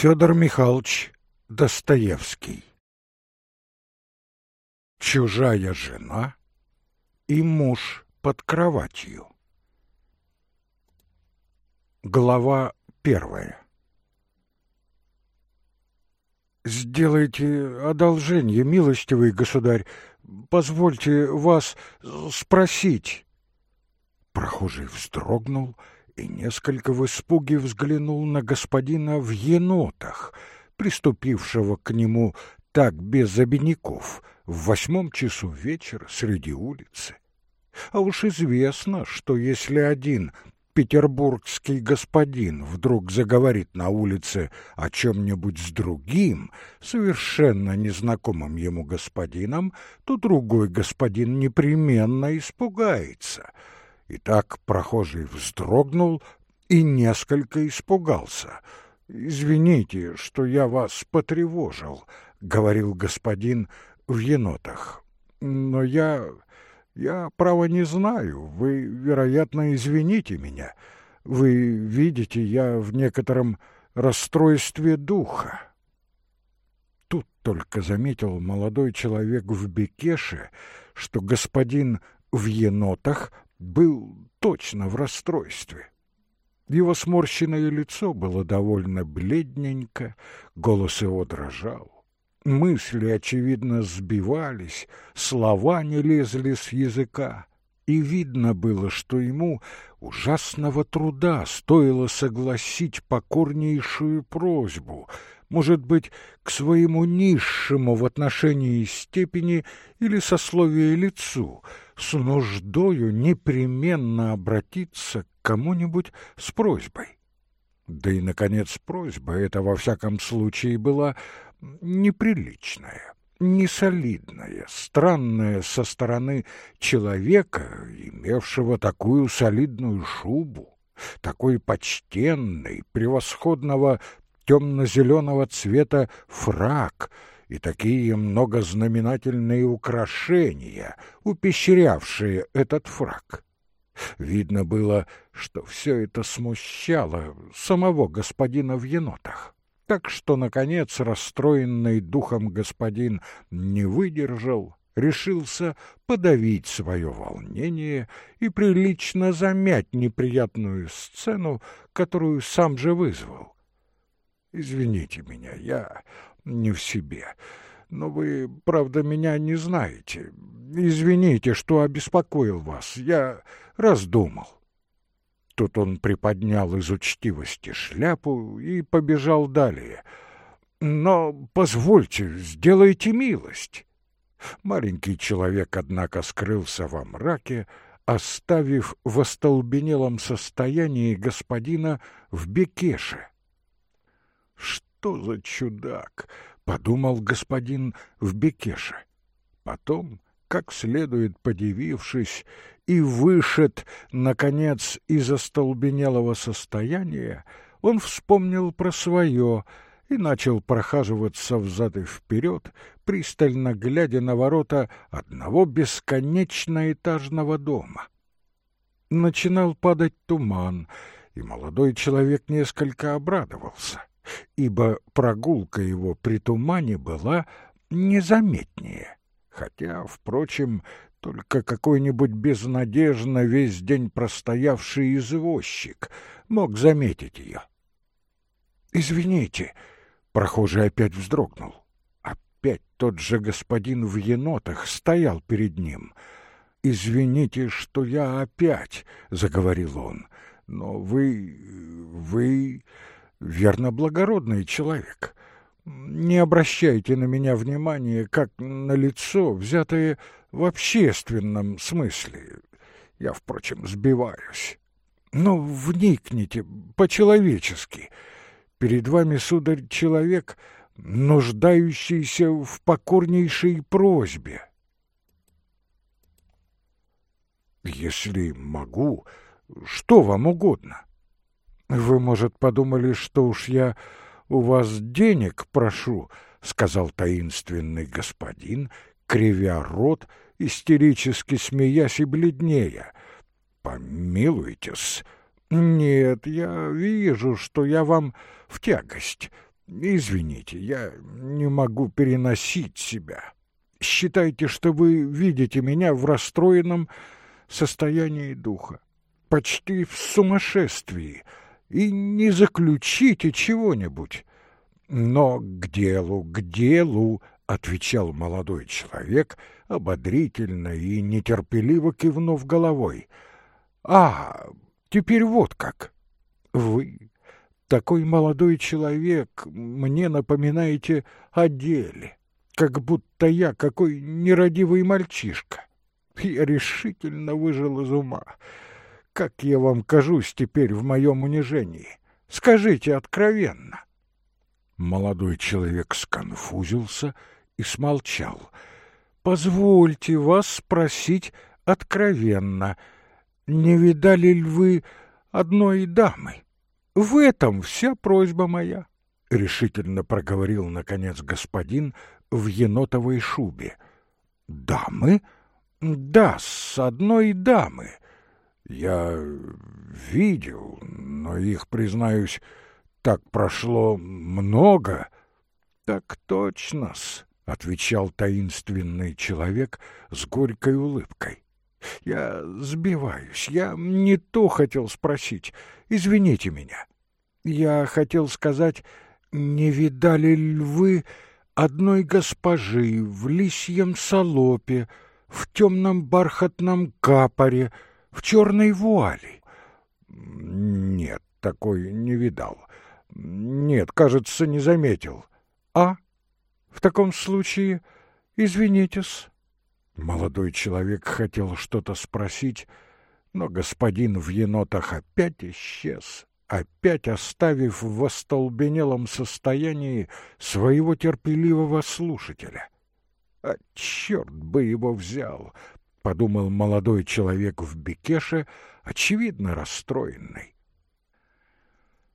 Федор Михайлович Достоевский. Чужая жена и муж под кроватью. Глава первая. «Сделайте одолжение, милостивый государь, позвольте вас спросить». Прохожий вздрогнул и несколько в испуге взглянул на господина в енотах, приступившего к нему так без обиняков в восьмом часу вечера среди улицы. А уж известно, что если один петербургский господин вдруг заговорит на улице о чем-нибудь с другим, совершенно незнакомым ему господином, то другой господин непременно испугается — и так прохожий вздрогнул и несколько испугался. «Извините, что я вас потревожил», — говорил господин в енотах. «Но я... я, право, не знаю. Вы, вероятно, извините меня. Вы видите, я в некотором расстройстве духа». Тут только заметил молодой человек в бекеше, что господин в енотах был точно в расстройстве. Его сморщенное лицо было довольно бледненько, голос его дрожал. Мысли, очевидно, сбивались, слова не лезли с языка, и видно было, что ему ужасного труда стоило согласить покорнейшую просьбу, может быть, к своему низшему в отношении степени или сословию лицу — с нуждою непременно обратиться к кому-нибудь с просьбой. Да и, наконец, просьба эта во всяком случае была неприличная, несолидная, странная со стороны человека, имевшего такую солидную шубу, такой почтенный, превосходного темно-зеленого цвета фрак — и такие многознаменательные украшения, упещрявшие этот фрак. Видно было, что все это смущало самого господина в енотах. Так что, наконец, расстроенный духом господин не выдержал, решился подавить свое волнение и прилично замять неприятную сцену, которую сам же вызвал. «Извините меня, я не в себе. Но вы, правда, меня не знаете. Извините, что обеспокоил вас. Я раздумал. Тут он приподнял из учтивости шляпу и побежал далее. Но позвольте, сделайте милость. Маленький человек, однако, скрылся во мраке, оставив в остолбенелом состоянии господина в бекеше. Что за чудак!» — подумал господин в Бекеше. Потом, как следует подивившись, и вышед, наконец, из остолбенелого состояния, он вспомнил про свое и начал прохаживаться взад и вперед, пристально глядя на ворота одного бесконечно этажного дома. Начинал падать туман, и молодой человек несколько обрадовался ибо прогулка его при тумане была незаметнее, хотя, впрочем, только какой-нибудь безнадежно весь день простоявший извозчик мог заметить ее. «Извините», — прохожий опять вздрогнул. Опять тот же господин в енотах стоял перед ним. «Извините, что я опять», — заговорил он, — «но вы... вы...» верно благородный человек. Не обращайте на меня внимания, как на лицо, взятое в общественном смысле. Я, впрочем, сбиваюсь. Но вникните по-человечески. Перед вами, сударь, человек, нуждающийся в покорнейшей просьбе. Если могу, что вам угодно. Вы, может, подумали, что уж я у вас денег прошу, сказал таинственный господин, кривя рот, истерически смеясь и бледнея. Помилуйтесь. Нет, я вижу, что я вам в тягость. Извините, я не могу переносить себя. Считайте, что вы видите меня в расстроенном состоянии духа, почти в сумасшествии, и не заключите чего-нибудь. Но к делу, к делу, — отвечал молодой человек, ободрительно и нетерпеливо кивнув головой. — А, теперь вот как. Вы, такой молодой человек, мне напоминаете о деле, как будто я какой нерадивый мальчишка. Я решительно выжил из ума. Как я вам кажусь теперь в моем унижении? Скажите откровенно. Молодой человек сконфузился и смолчал. «Позвольте вас спросить откровенно, не видали ли вы одной дамы? В этом вся просьба моя», — решительно проговорил, наконец, господин в енотовой шубе. «Дамы? Да, с одной дамы. Я видел, но их, признаюсь, так прошло много. Так точно-с, отвечал таинственный человек с горькой улыбкой. Я сбиваюсь, я не то хотел спросить. Извините меня. Я хотел сказать, не видали ли вы одной госпожи в лисьем салопе, в темном бархатном капоре, в черной вуали? Нет, такой не видал. Нет, кажется, не заметил. А? В таком случае, извинитесь. Молодой человек хотел что-то спросить, но господин в енотах опять исчез, опять оставив в остолбенелом состоянии своего терпеливого слушателя. «А черт бы его взял!» — подумал молодой человек в бекеше, очевидно расстроенный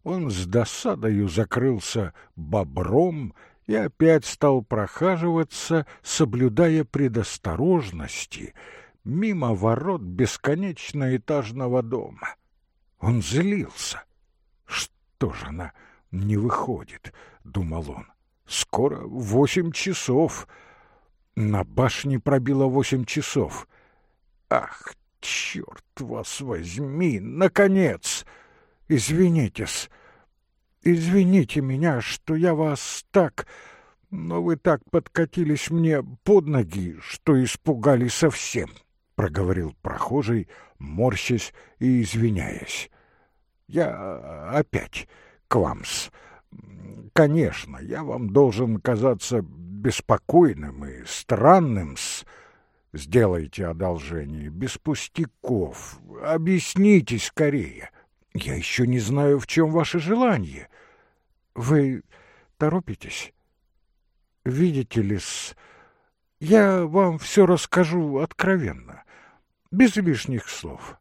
он с досадою закрылся бобром и опять стал прохаживаться, соблюдая предосторожности, мимо ворот бесконечно-этажного дома. Он злился. «Что же она не выходит?» — думал он. «Скоро восемь часов. На башне пробило восемь часов. Ах, черт вас возьми, наконец!» Извинитесь. Извините меня, что я вас так... Но вы так подкатились мне под ноги, что испугали совсем, — проговорил прохожий, морщась и извиняясь. Я опять к вам-с. Конечно, я вам должен казаться беспокойным и странным-с. Сделайте одолжение, без пустяков. Объяснитесь скорее. Я еще не знаю, в чем ваше желание. Вы торопитесь? Видите ли, с... я вам все расскажу откровенно, без лишних слов.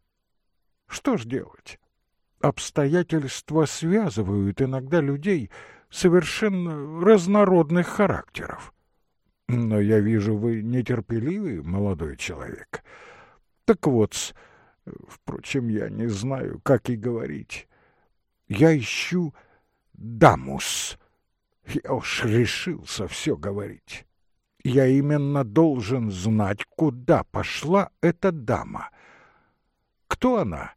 Что ж делать? Обстоятельства связывают иногда людей совершенно разнородных характеров. Но я вижу, вы нетерпеливый молодой человек. Так вот, Впрочем, я не знаю, как и говорить. Я ищу дамус. Я уж решился все говорить. Я именно должен знать, куда пошла эта дама. Кто она?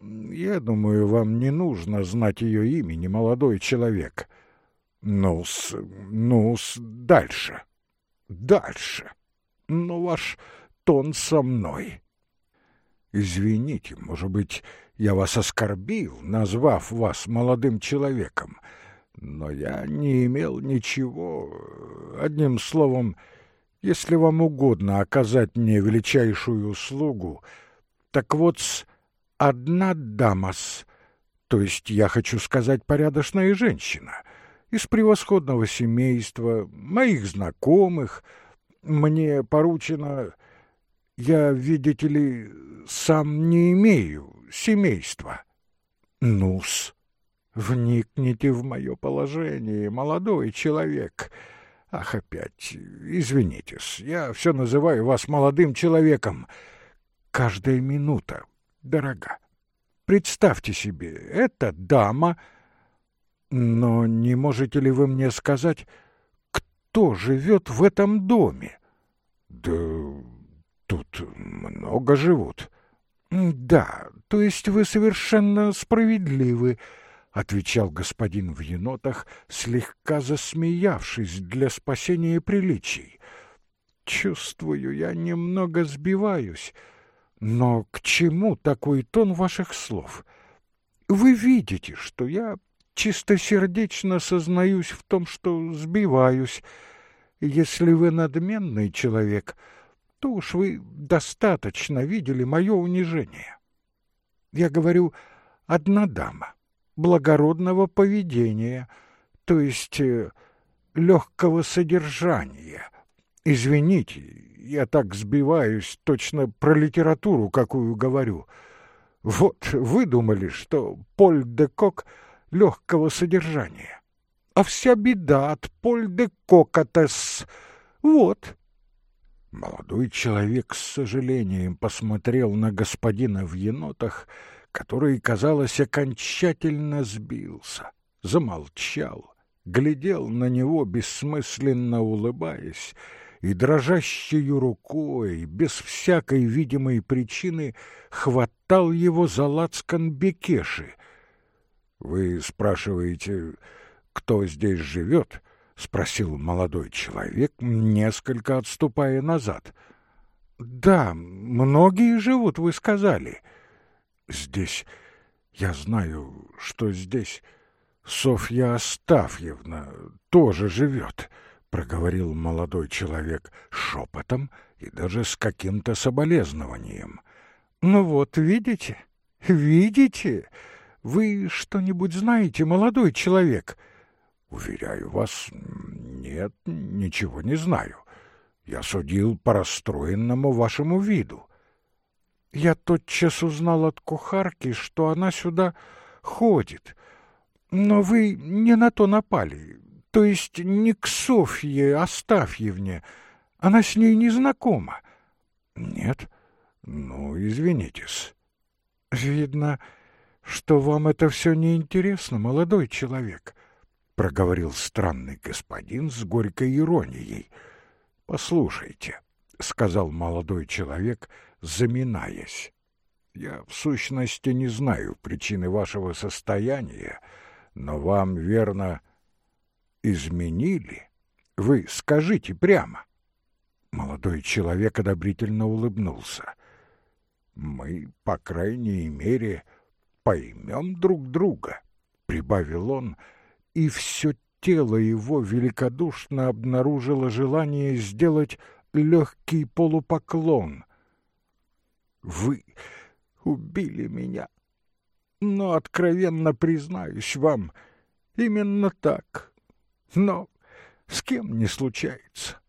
Я думаю, вам не нужно знать ее имени, молодой человек. Ну-с, ну-с, дальше. Дальше. Но ваш тон со мной. Извините, может быть, я вас оскорбил, назвав вас молодым человеком, но я не имел ничего. Одним словом, если вам угодно оказать мне величайшую услугу, так вот с одна дамас, то есть я хочу сказать порядочная женщина, из превосходного семейства, моих знакомых, мне поручено я, видите ли, сам не имею семейства. Ну-с, вникните в мое положение, молодой человек. Ах, опять, извинитесь, я все называю вас молодым человеком. Каждая минута дорога. Представьте себе, эта дама... Но не можете ли вы мне сказать, кто живет в этом доме? Да тут много живут. Да, то есть вы совершенно справедливы, отвечал господин в енотах, слегка засмеявшись для спасения приличий. Чувствую, я немного сбиваюсь, но к чему такой тон ваших слов? Вы видите, что я чистосердечно сознаюсь в том, что сбиваюсь. Если вы надменный человек, то уж вы достаточно видели мое унижение. Я говорю, одна дама, благородного поведения, то есть э, легкого содержания. Извините, я так сбиваюсь точно про литературу, какую говорю. Вот вы думали, что Поль де Кок легкого содержания. А вся беда от Поль де Кокатес. Вот. Молодой человек с сожалением посмотрел на господина в енотах, который, казалось, окончательно сбился, замолчал, глядел на него, бессмысленно улыбаясь, и дрожащей рукой, без всякой видимой причины, хватал его за лацкан бекеши. «Вы спрашиваете, кто здесь живет?» — спросил молодой человек, несколько отступая назад. «Да, многие живут, вы сказали. Здесь... Я знаю, что здесь Софья Астафьевна тоже живет». — проговорил молодой человек шепотом и даже с каким-то соболезнованием. «Ну вот, видите, видите, вы что-нибудь знаете, молодой человек?» «Уверяю вас, нет, ничего не знаю. Я судил по расстроенному вашему виду». «Я тотчас узнал от кухарки, что она сюда ходит. Но вы не на то напали то есть не к Софье Остафьевне. Она с ней не знакома. Нет? Ну, извинитесь. Видно, что вам это все неинтересно, молодой человек, проговорил странный господин с горькой иронией. Послушайте, сказал молодой человек, заминаясь. Я в сущности не знаю причины вашего состояния, но вам верно изменили? Вы скажите прямо. Молодой человек одобрительно улыбнулся. Мы, по крайней мере, поймем друг друга, прибавил он, и все тело его великодушно обнаружило желание сделать легкий полупоклон. Вы убили меня, но откровенно признаюсь вам, именно так но с кем не случается.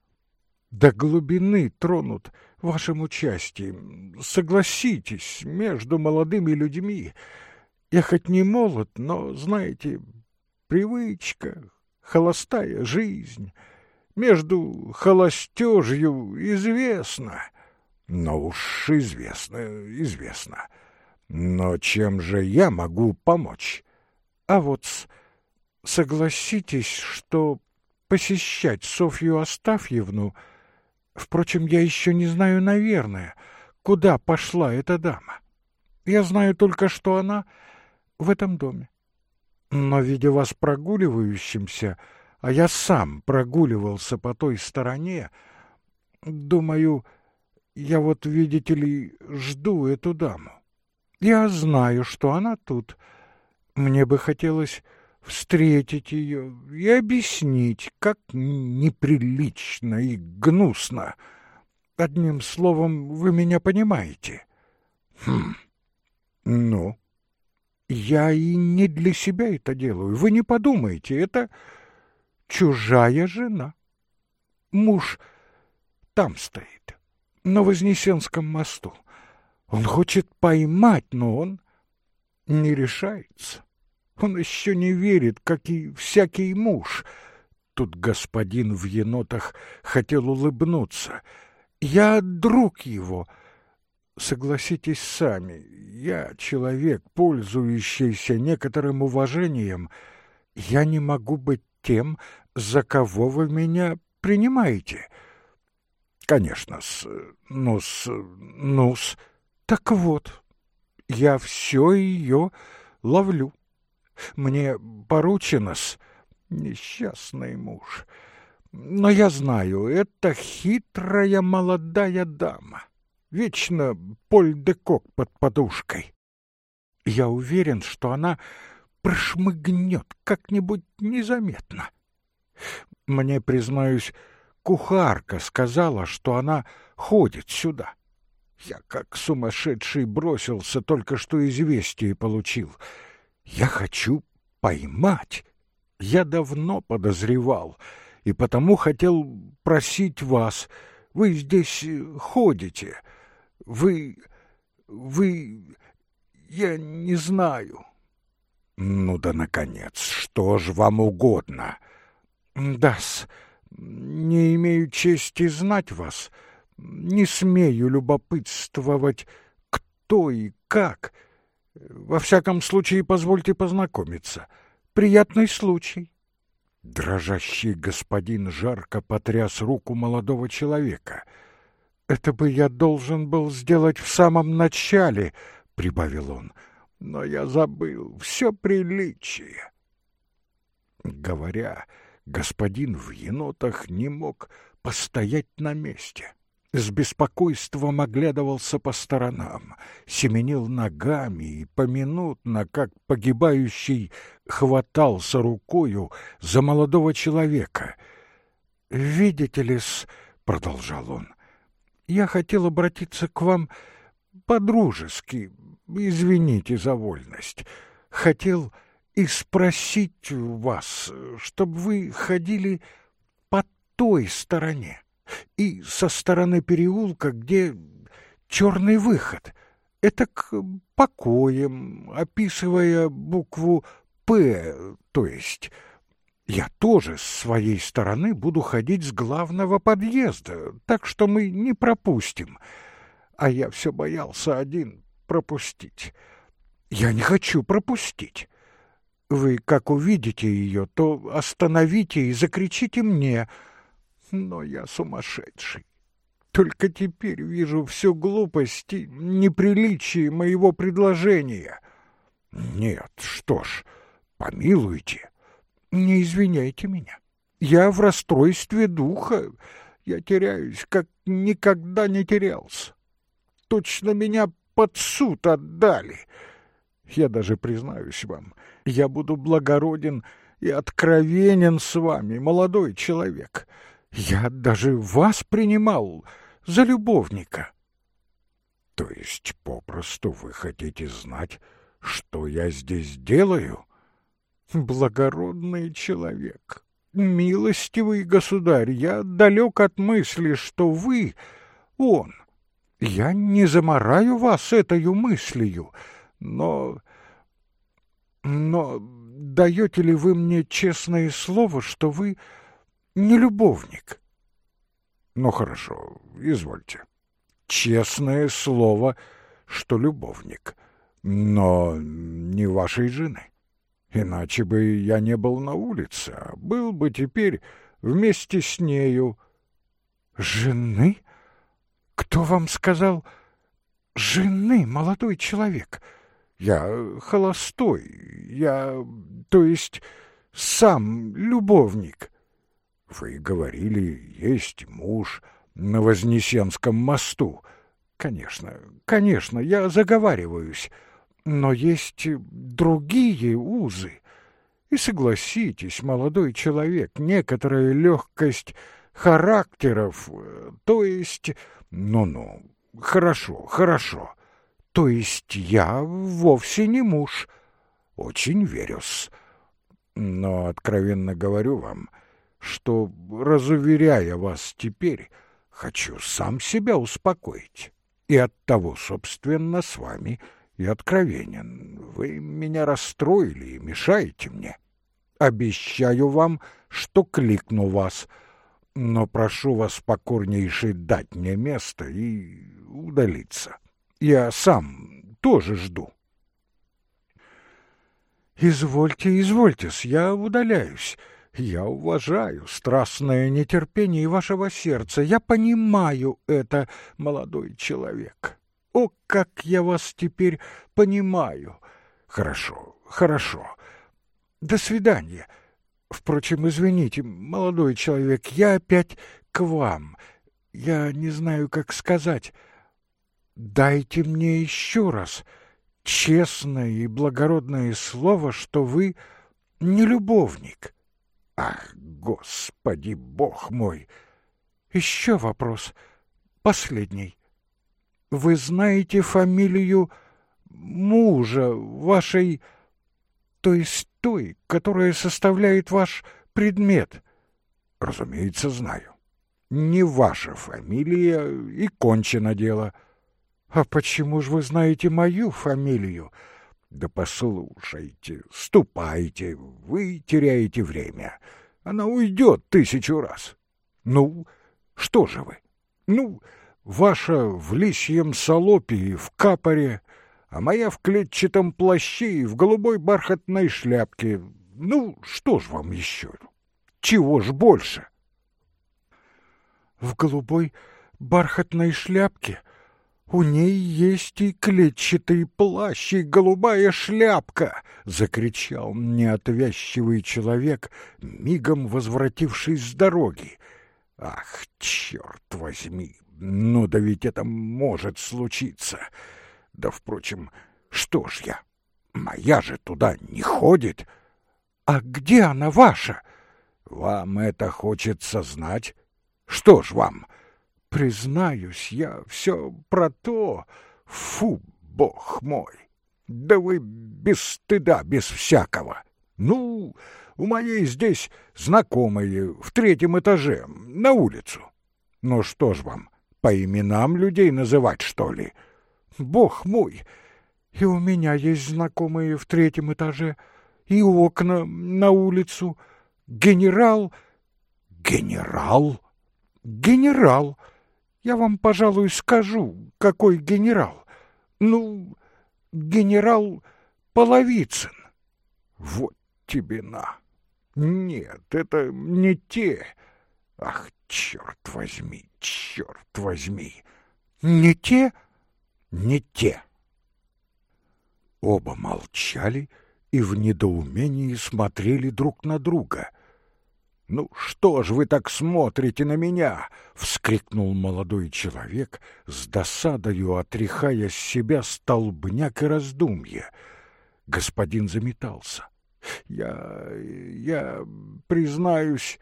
До глубины тронут вашим участием. Согласитесь, между молодыми людьми я хоть не молод, но, знаете, привычка, холостая жизнь, между холостежью известно. Но уж известно, известно. Но чем же я могу помочь? А вот Согласитесь, что посещать Софью Астафьевну... Впрочем, я еще не знаю, наверное, куда пошла эта дама. Я знаю только, что она в этом доме. Но, видя вас прогуливающимся, а я сам прогуливался по той стороне, думаю, я вот, видите ли, жду эту даму. Я знаю, что она тут. Мне бы хотелось встретить ее и объяснить, как неприлично и гнусно. Одним словом, вы меня понимаете. Хм. Ну, я и не для себя это делаю. Вы не подумайте, это чужая жена. Муж там стоит, на Вознесенском мосту. Он хочет поймать, но он не решается. Он еще не верит, как и всякий муж. Тут господин в енотах хотел улыбнуться. Я друг его. Согласитесь сами, я человек, пользующийся некоторым уважением, я не могу быть тем, за кого вы меня принимаете. Конечно-с, ну-с, ну-с. Так вот, я все ее ловлю. Мне поручено-с, несчастный муж. Но я знаю, это хитрая молодая дама. Вечно поль де кок под подушкой. Я уверен, что она прошмыгнет как-нибудь незаметно. Мне, признаюсь, кухарка сказала, что она ходит сюда. Я как сумасшедший бросился, только что известие получил. Я хочу поймать. Я давно подозревал, и потому хотел просить вас. Вы здесь ходите. Вы... вы... я не знаю. Ну да, наконец, что ж вам угодно? Да-с, не имею чести знать вас, не смею любопытствовать, кто и как. Во всяком случае, позвольте познакомиться. Приятный случай. Дрожащий господин жарко потряс руку молодого человека. «Это бы я должен был сделать в самом начале», — прибавил он, — но я забыл все приличие. Говоря, господин в енотах не мог постоять на месте. С беспокойством оглядывался по сторонам, семенил ногами и поминутно, как погибающий, хватался рукою за молодого человека. «Видите ли-с», — продолжал он, — «я хотел обратиться к вам по-дружески, извините за вольность, хотел и спросить вас, чтобы вы ходили по той стороне и со стороны переулка, где черный выход. Это к покоям, описывая букву «П», то есть я тоже с своей стороны буду ходить с главного подъезда, так что мы не пропустим. А я все боялся один пропустить. Я не хочу пропустить. Вы, как увидите ее, то остановите и закричите мне. Но я сумасшедший. Только теперь вижу всю глупость и неприличие моего предложения. Нет, что ж, помилуйте. Не извиняйте меня. Я в расстройстве духа. Я теряюсь, как никогда не терялся. Точно меня под суд отдали. Я даже признаюсь вам, я буду благороден и откровенен с вами, молодой человек. Я даже вас принимал за любовника. То есть попросту вы хотите знать, что я здесь делаю? Благородный человек, милостивый государь, я далек от мысли, что вы — он — я не замораю вас этой мыслью, но... Но даете ли вы мне честное слово, что вы не любовник? Ну, хорошо, извольте. Честное слово, что любовник, но не вашей жены. Иначе бы я не был на улице, а был бы теперь вместе с нею. Жены? Кто вам сказал жены, молодой человек? Я холостой, я, то есть, сам любовник. Вы говорили, есть муж на Вознесенском мосту. Конечно, конечно, я заговариваюсь, но есть другие узы. И согласитесь, молодой человек, некоторая легкость характеров, то есть ну-ну, хорошо, хорошо. То есть я вовсе не муж. Очень верю-с. Но, откровенно говорю вам, что, разуверяя вас теперь, хочу сам себя успокоить. И оттого, собственно, с вами и откровенен. Вы меня расстроили и мешаете мне. Обещаю вам, что кликну вас — но прошу вас покорнейше дать мне место и удалиться. Я сам тоже жду. Извольте, извольтесь, я удаляюсь. Я уважаю страстное нетерпение вашего сердца. Я понимаю это, молодой человек. О, как я вас теперь понимаю. Хорошо, хорошо. До свидания. Впрочем, извините, молодой человек, я опять к вам. Я не знаю, как сказать. Дайте мне еще раз честное и благородное слово, что вы не любовник. Ах, Господи, Бог мой! Еще вопрос, последний. Вы знаете фамилию мужа вашей, то есть той, которая составляет ваш предмет? Разумеется, знаю. Не ваша фамилия, и кончено дело. А почему же вы знаете мою фамилию? Да послушайте, ступайте, вы теряете время. Она уйдет тысячу раз. Ну, что же вы? Ну, ваша в лисьем салопе и в капоре, а моя в клетчатом плаще и в голубой бархатной шляпке. Ну, что ж вам еще? Чего ж больше? В голубой бархатной шляпке у ней есть и клетчатый плащ, и голубая шляпка, — закричал неотвязчивый человек, мигом возвратившись с дороги. Ах, черт возьми! Ну да ведь это может случиться. Да, впрочем, что ж я? Моя же туда не ходит. А где она ваша? Вам это хочется знать? Что ж вам? Признаюсь, я все про то. Фу, бог мой! Да вы без стыда, без всякого. Ну, у моей здесь знакомые в третьем этаже, на улицу. Ну что ж вам, по именам людей называть, что ли? Бог мой! И у меня есть знакомые в третьем этаже, и окна на улицу. Генерал... Генерал? Генерал! Я вам, пожалуй, скажу, какой генерал. Ну, генерал Половицын. Вот тебе на. Нет, это не те. Ах, черт возьми, черт возьми. Не те? Не те. Оба молчали и в недоумении смотрели друг на друга — «Ну что ж вы так смотрите на меня?» — вскрикнул молодой человек, с досадою отряхая с себя столбняк и раздумья. Господин заметался. «Я... я... признаюсь...»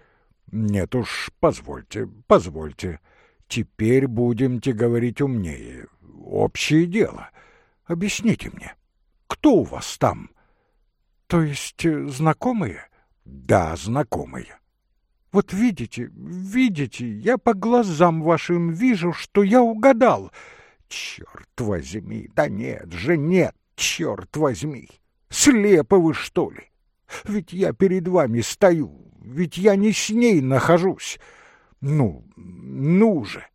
«Нет уж, позвольте, позвольте. Теперь будемте говорить умнее. Общее дело. Объясните мне, кто у вас там?» «То есть э, знакомые?» «Да, знакомые». Вот видите, видите, я по глазам вашим вижу, что я угадал. Черт возьми, да нет же, нет, черт возьми. Слепы вы, что ли? Ведь я перед вами стою, ведь я не с ней нахожусь. Ну, ну же.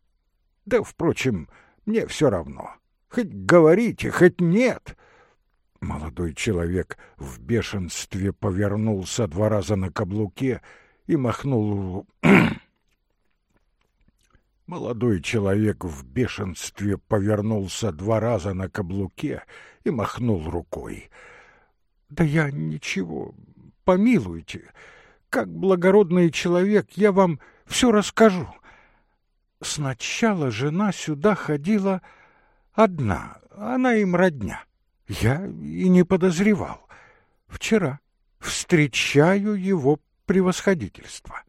Да, впрочем, мне все равно. Хоть говорите, хоть нет. Молодой человек в бешенстве повернулся два раза на каблуке и махнул... Молодой человек в бешенстве повернулся два раза на каблуке и махнул рукой. «Да я ничего, помилуйте. Как благородный человек я вам все расскажу. Сначала жена сюда ходила одна, она им родня. Я и не подозревал. Вчера встречаю его превосходительство.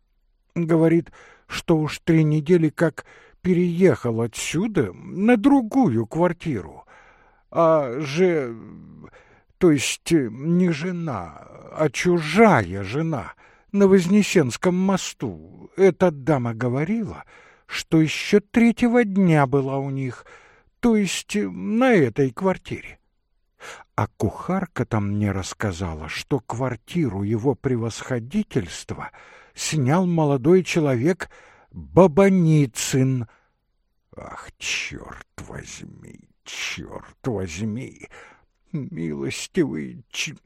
Говорит, что уж три недели как переехал отсюда на другую квартиру. А же... то есть не жена, а чужая жена на Вознесенском мосту. Эта дама говорила, что еще третьего дня была у них, то есть на этой квартире. А кухарка-то мне рассказала, что квартиру его превосходительства снял молодой человек Бабаницын. Ах, черт возьми, черт возьми, милостивый ч...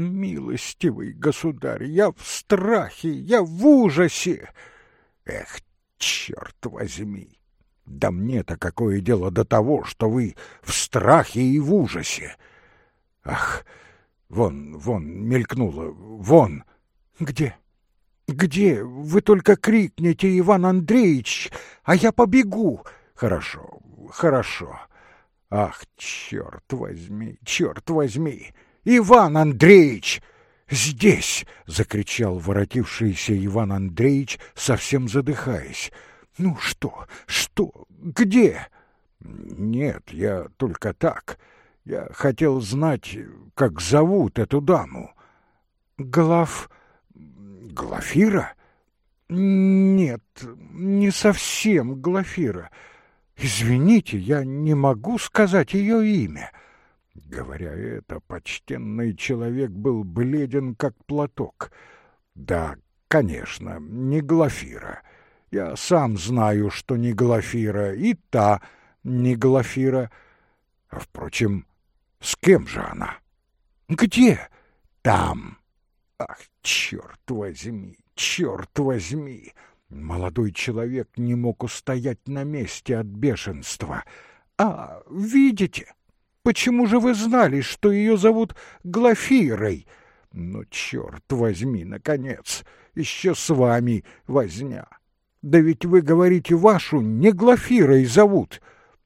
Милостивый государь, я в страхе, я в ужасе. Эх, черт возьми! Да мне-то какое дело до того, что вы в страхе и в ужасе? Ах, вон, вон, мелькнуло, вон. Где? Где? Вы только крикните, Иван Андреевич, а я побегу. Хорошо, хорошо. Ах, черт возьми, черт возьми! Иван Андреевич! Здесь! — закричал воротившийся Иван Андреевич, совсем задыхаясь. Ну что, что, где? Нет, я только так. Я хотел знать, как зовут эту даму. Глав... Глафира? Нет, не совсем Глафира. Извините, я не могу сказать ее имя. Говоря это, почтенный человек был бледен, как платок. Да, конечно, не Глафира. Я сам знаю, что не Глафира, и та не Глафира. А, впрочем, с кем же она? Где? Там. Ах, черт возьми, черт возьми! Молодой человек не мог устоять на месте от бешенства. «А, видите? Почему же вы знали, что ее зовут Глафирой? Ну, черт возьми, наконец, еще с вами возня. Да ведь вы говорите, вашу не Глафирой зовут.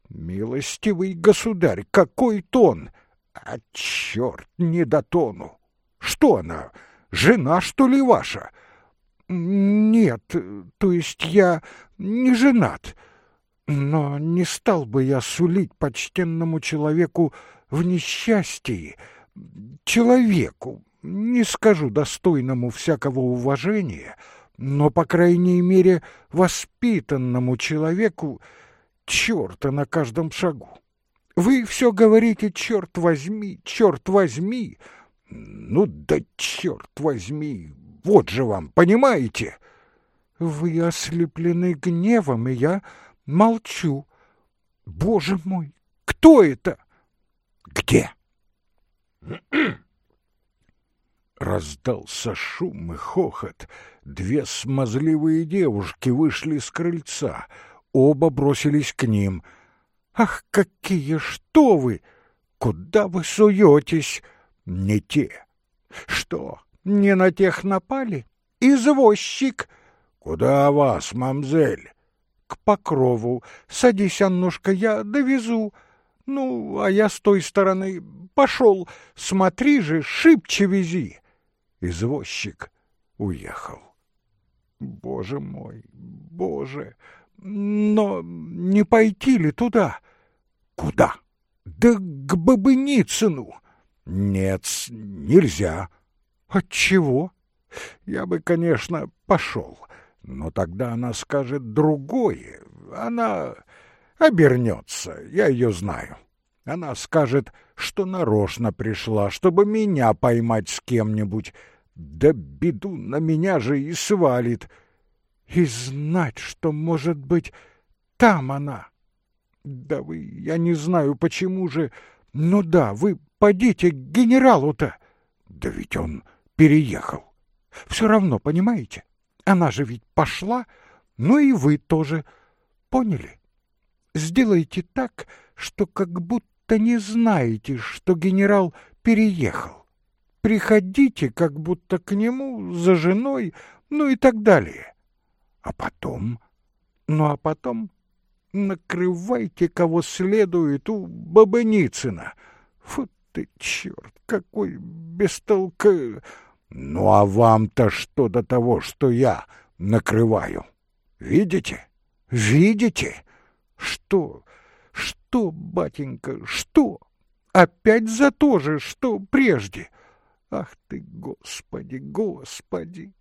Милостивый государь, какой тон! А черт, не до тону! Что она, жена, что ли, ваша?» Нет, то есть я не женат. Но не стал бы я сулить почтенному человеку в несчастье, человеку, не скажу достойному всякого уважения, но, по крайней мере, воспитанному человеку черта на каждом шагу. Вы все говорите «черт возьми, черт возьми». Ну да черт возьми, вот же вам, понимаете? Вы ослеплены гневом, и я молчу. Боже мой, кто это? Где? Раздался шум и хохот. Две смазливые девушки вышли с крыльца. Оба бросились к ним. «Ах, какие! Что вы? Куда вы суетесь? Не те. Что, не на тех напали? Извозчик. Куда вас, мамзель? К Покрову. Садись, Аннушка, я довезу. Ну, а я с той стороны пошел. Смотри же, шибче вези. Извозчик уехал. Боже мой, боже! Но не пойти ли туда? Куда? Да к Бабыницыну. Нет, нельзя. Отчего? Я бы, конечно, пошел, но тогда она скажет другое. Она обернется, я ее знаю. Она скажет, что нарочно пришла, чтобы меня поймать с кем-нибудь. Да беду на меня же и свалит. И знать, что, может быть, там она. Да вы, я не знаю, почему же... Ну да, вы подите к генералу-то. Да ведь он переехал. Все равно, понимаете? Она же ведь пошла, ну и вы тоже. Поняли? Сделайте так, что как будто не знаете, что генерал переехал. Приходите как будто к нему за женой, ну и так далее. А потом... Ну а потом накрывайте кого следует у Бабыницына. Фу ты, черт, какой бестолка... Ну а вам-то что до того, что я накрываю? Видите? Видите? Что? Что, батенька, что? Опять за то же, что прежде? Ах ты, Господи, Господи!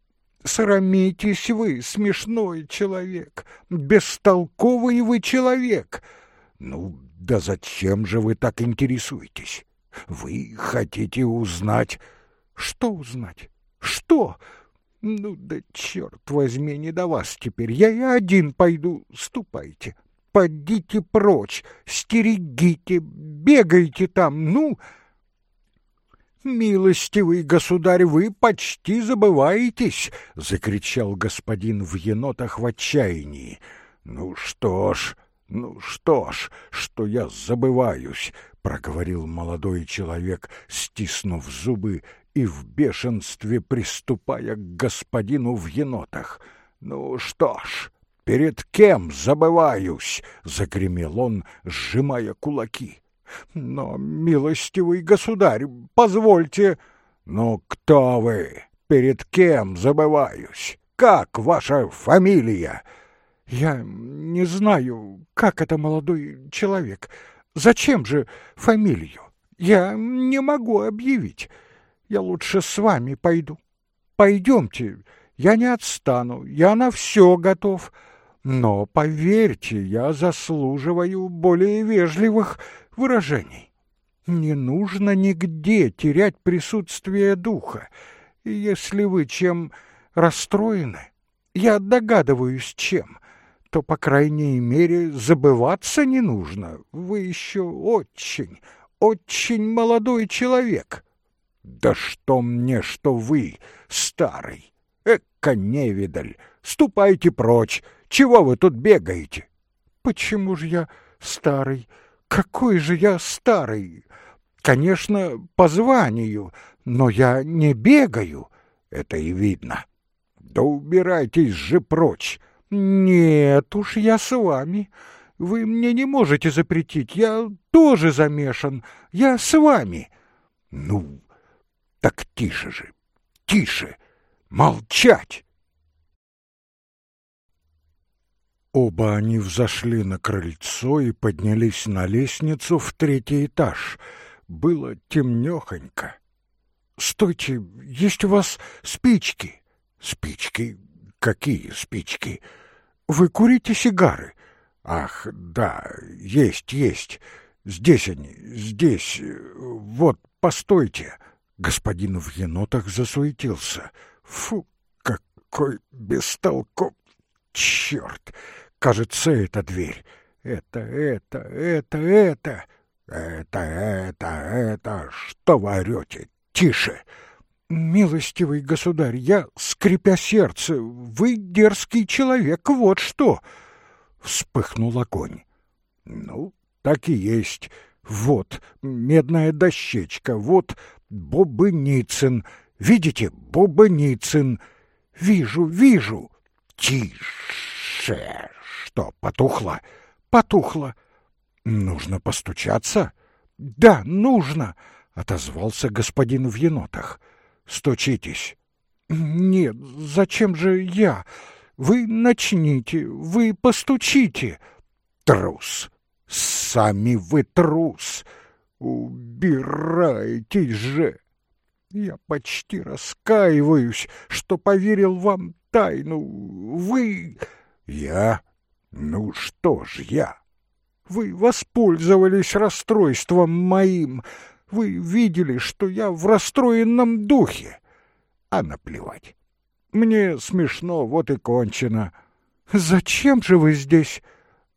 Срамитесь вы, смешной человек, бестолковый вы человек. Ну, да зачем же вы так интересуетесь? Вы хотите узнать, что узнать? Что? Ну да черт возьми, не до вас теперь. Я и один пойду. Ступайте. Подите прочь, стерегите, бегайте там, ну... «Милостивый государь, вы почти забываетесь!» — закричал господин в енотах в отчаянии. «Ну что ж, ну что ж, что я забываюсь!» — проговорил молодой человек, стиснув зубы и в бешенстве приступая к господину в енотах. «Ну что ж, перед кем забываюсь?» — загремел он, сжимая кулаки. Но, милостивый государь, позвольте... Ну, кто вы? Перед кем забываюсь? Как ваша фамилия? Я не знаю, как это молодой человек. Зачем же фамилию? Я не могу объявить. Я лучше с вами пойду. Пойдемте, я не отстану, я на все готов. Но, поверьте, я заслуживаю более вежливых выражений. Не нужно нигде терять присутствие духа. Если вы чем расстроены, я догадываюсь, чем, то, по крайней мере, забываться не нужно. Вы еще очень, очень молодой человек. Да что мне, что вы, старый, эка невидаль, ступайте прочь, чего вы тут бегаете? Почему же я старый? Какой же я старый! Конечно, по званию, но я не бегаю. Это и видно. Да убирайтесь же прочь. Нет уж, я с вами. Вы мне не можете запретить. Я тоже замешан. Я с вами. Ну, так тише же, тише, молчать. Оба они взошли на крыльцо и поднялись на лестницу в третий этаж. Было темнёхонько. «Стойте, есть у вас спички?» «Спички? Какие спички? Вы курите сигары?» «Ах, да, есть, есть. Здесь они, здесь. Вот, постойте». Господин в енотах засуетился. «Фу, какой бестолков! Черт! Кажется, это дверь. Это, это, это, это. Это, это, это. Что вы орете? Тише. Милостивый государь, я, скрипя сердце, вы дерзкий человек, вот что. Вспыхнул огонь. Ну, так и есть. Вот медная дощечка, вот Бобыницын. Видите, Бобыницын. Вижу, вижу. Тише. Что, потухло? Потухло. Нужно постучаться? Да, нужно, отозвался господин в енотах. Стучитесь. Нет, зачем же я? Вы начните, вы постучите. Трус. Сами вы трус. Убирайтесь же. Я почти раскаиваюсь, что поверил вам тайну. Вы... Я ну что ж я? Вы воспользовались расстройством моим. Вы видели, что я в расстроенном духе. А наплевать. Мне смешно, вот и кончено. Зачем же вы здесь?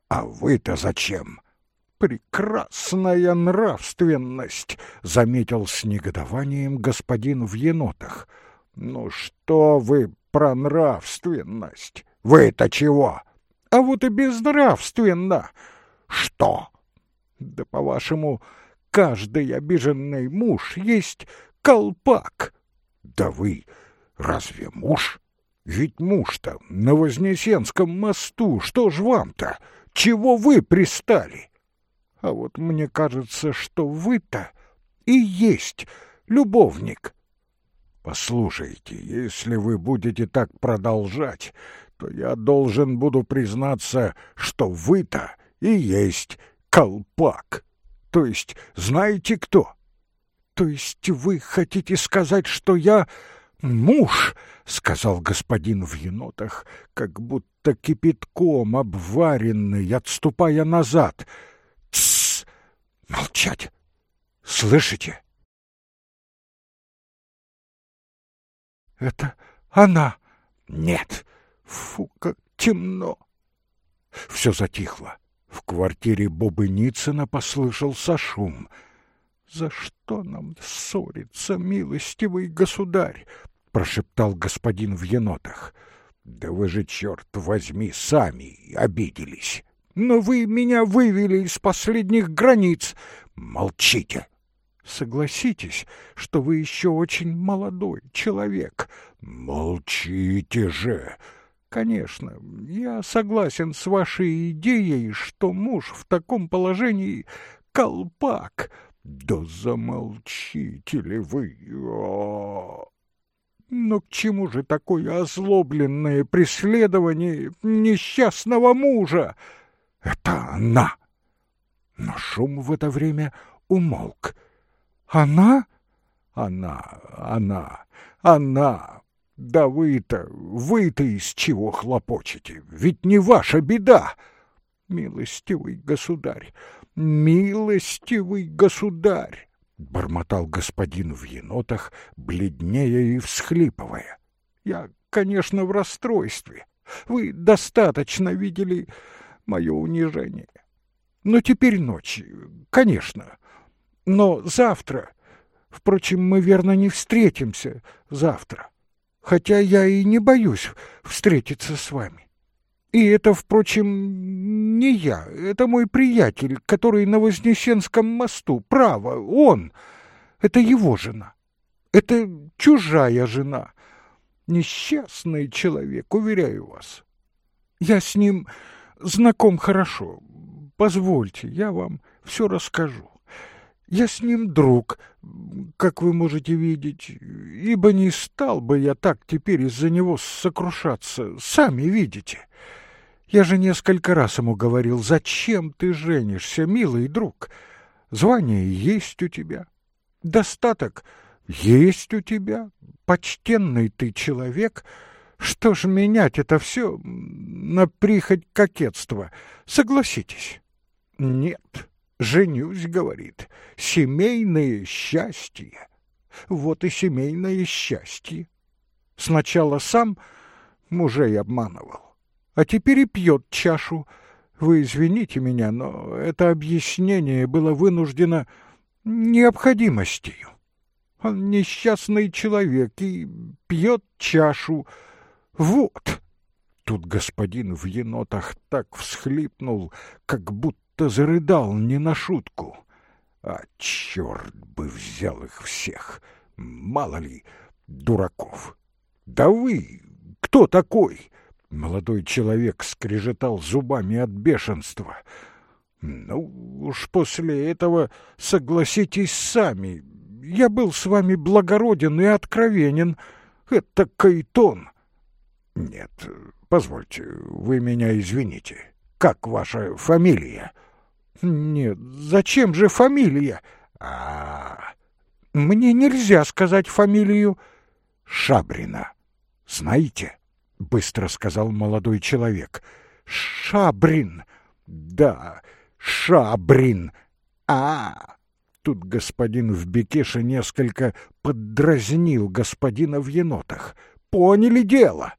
А вы-то зачем? Прекрасная нравственность, заметил с негодованием господин в енотах. Ну что вы про нравственность? Вы-то чего? а вот и безнравственно. Что? Да, по-вашему, каждый обиженный муж есть колпак. Да вы разве муж? Ведь муж-то на Вознесенском мосту, что ж вам-то? Чего вы пристали? А вот мне кажется, что вы-то и есть любовник. Послушайте, если вы будете так продолжать, то я должен буду признаться, что вы-то и есть колпак. То есть знаете кто? То есть вы хотите сказать, что я муж, сказал господин в енотах, как будто кипятком обваренный, отступая назад. Молчать! Слышите? Это она. Нет, Фу, как темно! Все затихло. В квартире Бобы Ницына послышался шум. За что нам ссориться, милостивый государь? прошептал господин в енотах. Да вы же, черт возьми, сами обиделись. Но вы меня вывели из последних границ. Молчите. Согласитесь, что вы еще очень молодой человек. Молчите же. Конечно, я согласен с вашей идеей, что муж в таком положении колпак. Да замолчите ли вы? О! Но к чему же такое озлобленное преследование несчастного мужа? Это она. Но шум в это время умолк. Она? Она, она, она. Да вы-то, вы-то из чего хлопочете? Ведь не ваша беда. Милостивый государь, милостивый государь, бормотал господин в енотах, бледнее и всхлипывая. Я, конечно, в расстройстве. Вы достаточно видели мое унижение. Но теперь ночью, конечно. Но завтра... Впрочем, мы, верно, не встретимся завтра. Хотя я и не боюсь встретиться с вами. И это, впрочем, не я, это мой приятель, который на Вознесенском мосту. Право, он. Это его жена. Это чужая жена. Несчастный человек, уверяю вас. Я с ним знаком хорошо. Позвольте, я вам все расскажу. Я с ним друг, как вы можете видеть, ибо не стал бы я так теперь из-за него сокрушаться, сами видите. Я же несколько раз ему говорил, зачем ты женишься, милый друг? Звание есть у тебя, достаток есть у тебя, почтенный ты человек. Что ж менять это все на прихоть кокетства? Согласитесь? Нет. Женюсь, говорит, семейное счастье. Вот и семейное счастье. Сначала сам мужей обманывал, а теперь и пьет чашу. Вы извините меня, но это объяснение было вынуждено необходимостью. Он несчастный человек и пьет чашу. Вот. Тут господин в енотах так всхлипнул, как будто зарыдал не на шутку. А черт бы взял их всех! Мало ли дураков! Да вы кто такой? Молодой человек скрежетал зубами от бешенства. Ну уж после этого согласитесь сами. Я был с вами благороден и откровенен. Это Кайтон. Нет, позвольте, вы меня извините. Как ваша фамилия? — нет, зачем же фамилия? А, мне нельзя сказать фамилию Шабрина. Знаете? Быстро сказал молодой человек. Шабрин. Да, Шабрин. А, тут господин в бекеше несколько поддразнил господина в енотах. Поняли дело?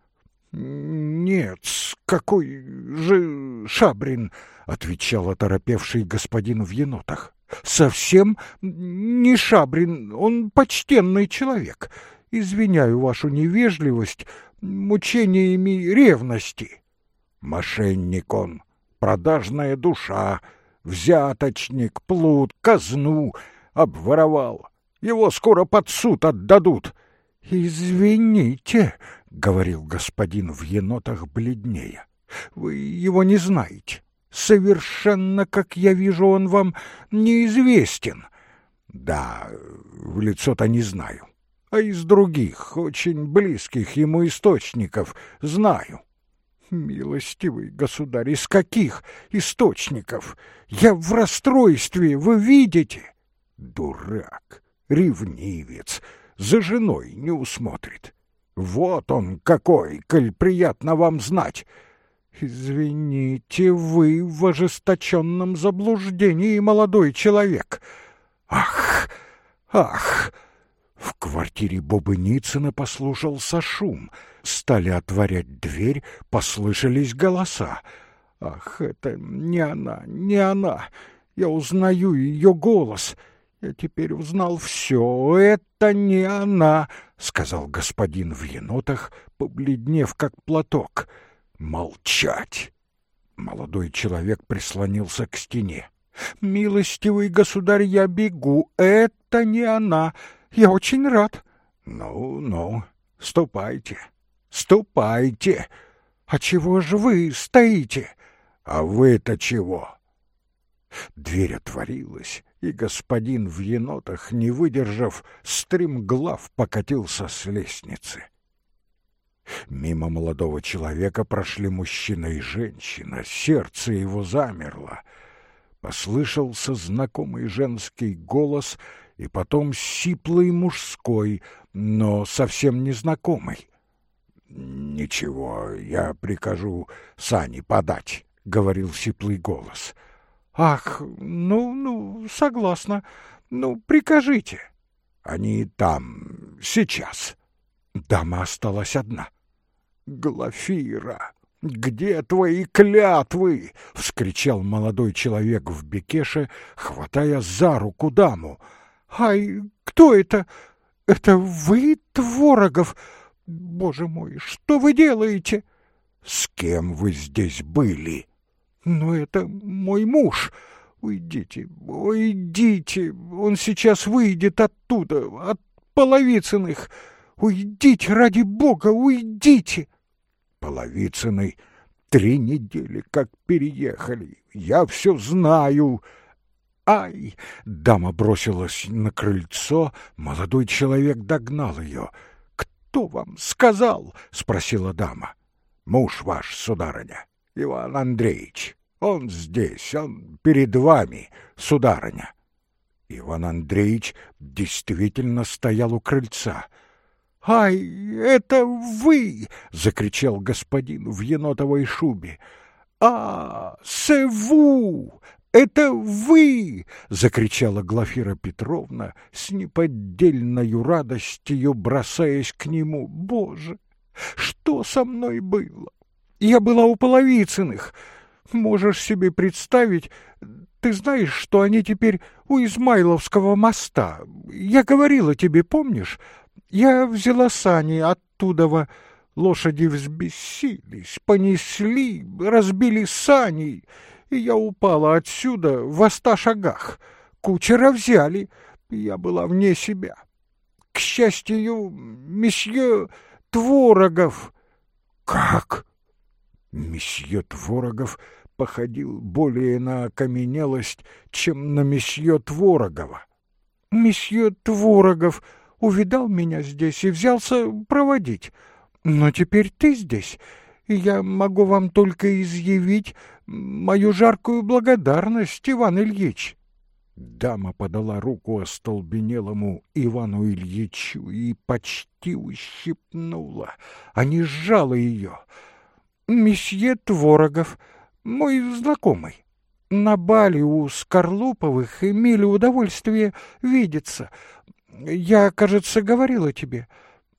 Нет, какой же Шабрин? отвечал оторопевший господин в енотах. Совсем не Шабрин, он почтенный человек. Извиняю вашу невежливость мучениями ревности. Мошенник он, продажная душа, взяточник, плут, казну обворовал. Его скоро под суд отдадут. Извините, — говорил господин в енотах бледнее, — вы его не знаете. Совершенно, как я вижу, он вам неизвестен. Да, в лицо-то не знаю, а из других, очень близких ему источников знаю. Милостивый государь, из каких источников? Я в расстройстве, вы видите? Дурак, ревнивец, за женой не усмотрит. Вот он какой, коль приятно вам знать. «Извините, вы в ожесточенном заблуждении, молодой человек!» «Ах! Ах!» В квартире Бобыницына послушался шум. Стали отворять дверь, послышались голоса. «Ах, это не она, не она! Я узнаю ее голос! Я теперь узнал все. Это не она, — сказал господин в енотах, побледнев как платок. Молчать! Молодой человек прислонился к стене. «Милостивый государь, я бегу. Это не она. Я очень рад». «Ну, ну, ступайте, ступайте. А чего же вы стоите? А вы-то чего?» Дверь отворилась, и господин в енотах, не выдержав, стремглав покатился с лестницы. Мимо молодого человека прошли мужчина и женщина, сердце его замерло. Послышался знакомый женский голос, и потом сиплый мужской, но совсем незнакомый. «Ничего, я прикажу сани подать», — говорил сиплый голос. «Ах, ну, ну, согласна. Ну, прикажите». «Они там, сейчас». Дама осталась одна. «Глафира, где твои клятвы?» — вскричал молодой человек в бекеше, хватая за руку даму. «Ай, кто это? Это вы, Творогов? Боже мой, что вы делаете?» «С кем вы здесь были?» «Но это мой муж. Уйдите, уйдите, он сейчас выйдет оттуда, от Половицыных. Уйдите, ради бога, уйдите!» Половицыны три недели как переехали. Я все знаю. Ай! Дама бросилась на крыльцо, молодой человек догнал ее. «Кто вам сказал?» — спросила дама. «Муж ваш, сударыня, Иван Андреевич. Он здесь, он перед вами, сударыня». Иван Андреевич действительно стоял у крыльца — «Ай, это вы!» — закричал господин в енотовой шубе. «А, севу! Это вы!» — закричала Глафира Петровна с неподдельною радостью, бросаясь к нему. «Боже, что со мной было? Я была у Половицыных. Можешь себе представить, ты знаешь, что они теперь у Измайловского моста. Я говорила тебе, помнишь?» Я взяла сани оттуда, лошади взбесились, понесли, разбили сани, и я упала отсюда в ста шагах. Кучера взяли, я была вне себя. К счастью, месье Творогов... Как? Месье Творогов походил более на окаменелость, чем на месье Творогова. Месье Творогов увидал меня здесь и взялся проводить. Но теперь ты здесь, и я могу вам только изъявить мою жаркую благодарность, Иван Ильич». Дама подала руку остолбенелому Ивану Ильичу и почти ущипнула, а не сжала ее. «Месье Творогов, мой знакомый, на бале у Скорлуповых имели удовольствие видеться. Я, кажется, говорила тебе.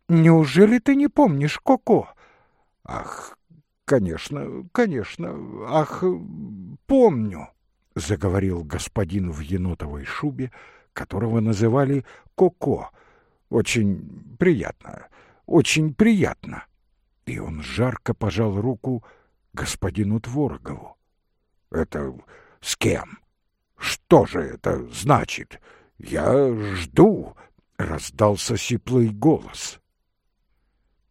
Неужели ты не помнишь Коко? Ах, конечно, конечно. Ах, помню, заговорил господин в енотовой шубе, которого называли Коко. Очень приятно, очень приятно. И он жарко пожал руку господину Творогову. Это с кем? Что же это значит? Я жду, раздался сиплый голос.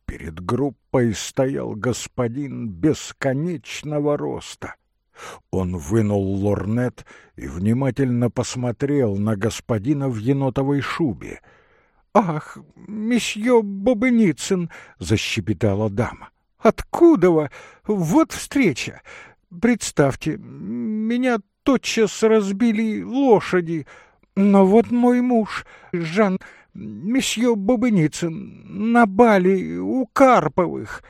Перед группой стоял господин бесконечного роста. Он вынул лорнет и внимательно посмотрел на господина в енотовой шубе. «Ах, месье Бобыницын!» — защепетала дама. «Откуда вы? Вот встреча! Представьте, меня тотчас разбили лошади, но вот мой муж, Жан, месье Бобыницын, на бале у Карповых.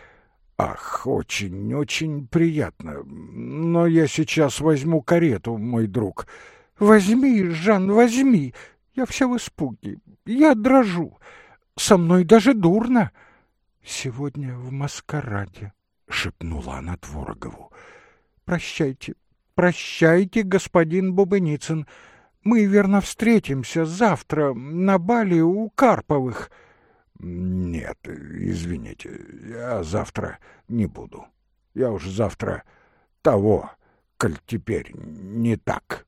Ах, очень-очень приятно. Но я сейчас возьму карету, мой друг. Возьми, Жан, возьми. Я вся в испуге. Я дрожу. Со мной даже дурно. Сегодня в маскараде, шепнула она Творогову. Прощайте, прощайте, господин Бобыницын. Мы, верно, встретимся завтра на бале у Карповых. Нет, извините, я завтра не буду. Я уж завтра того, коль теперь не так.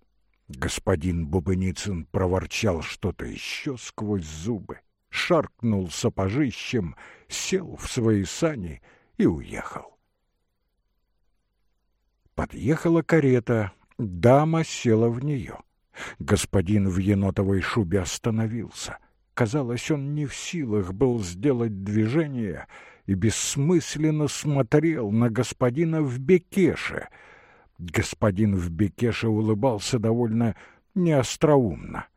Господин Бубыницын проворчал что-то еще сквозь зубы, шаркнул сапожищем, сел в свои сани и уехал. Подъехала карета, дама села в нее. Господин в енотовой шубе остановился. Казалось, он не в силах был сделать движение и бессмысленно смотрел на господина в бекеше. Господин в бекеше улыбался довольно неостроумно.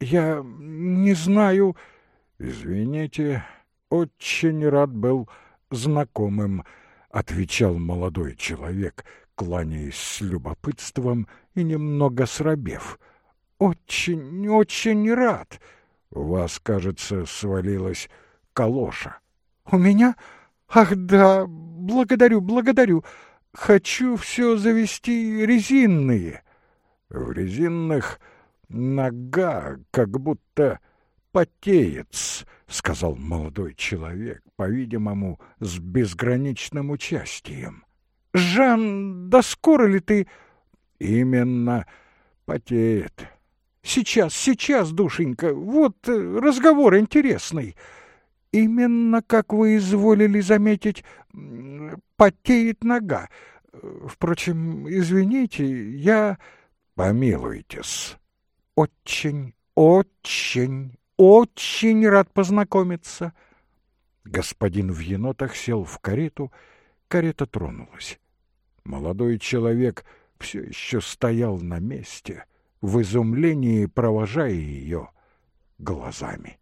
«Я не знаю...» «Извините, очень рад был знакомым», — отвечал молодой человек, кланяясь с любопытством и немного срабев. «Очень, очень рад!» «У вас, кажется, свалилась калоша». «У меня? Ах да, благодарю, благодарю. Хочу все завести резинные». «В резинных нога как будто потеец», — сказал молодой человек, по-видимому, с безграничным участием. «Жан, да скоро ли ты...» «Именно потеет». «Сейчас, сейчас, душенька, вот э, разговор интересный». «Именно, как вы изволили заметить, потеет нога. Впрочем, извините, я...» «Помилуйтесь». «Очень, очень, очень рад познакомиться». Господин в енотах сел в карету, карета тронулась. Молодой человек все еще стоял на месте, в изумлении провожая ее глазами.